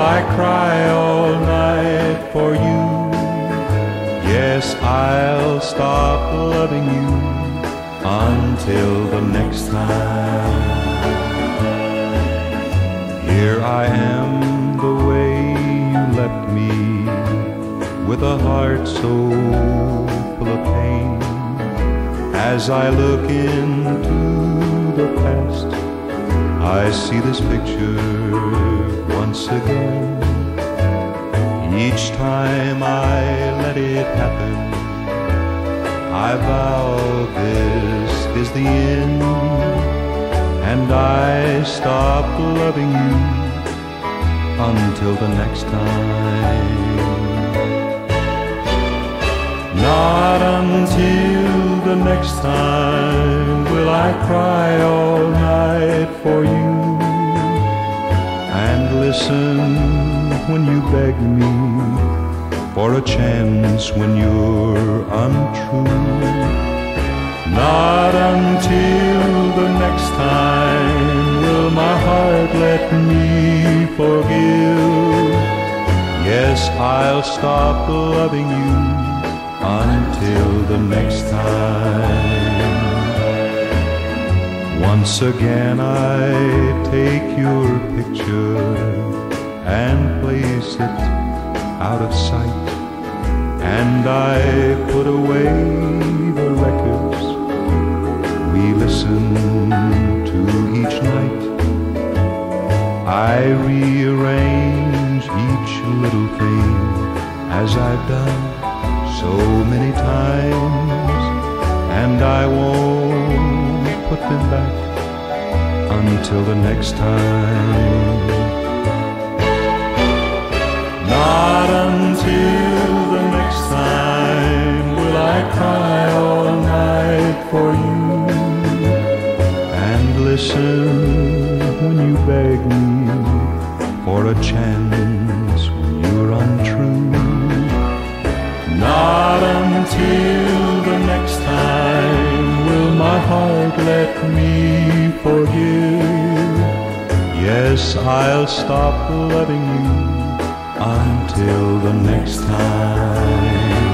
I cry all night for you? Yes, I'll stop loving you until the next time. Here I am the way you left me, with a heart so full of pain. As I look into the past, I see this picture once again. Each time I let it happen, I vow this is the end, and I stop loving you until the next time. Not until the next time will I cry all night for you listen when you beg me for a chance when you're untrue. Not until the next time will my heart let me forgive. Yes, I'll stop loving you until the next time. Once again I take your picture and place it out of sight, and I put away the records we listen to each night. I rearrange each little thing as I've done so many times, and I won't put them back until the next time. Listen when you beg me for a chance when you're untrue. Not until the next time will my heart let me forgive. Yes, I'll stop loving you until the next time.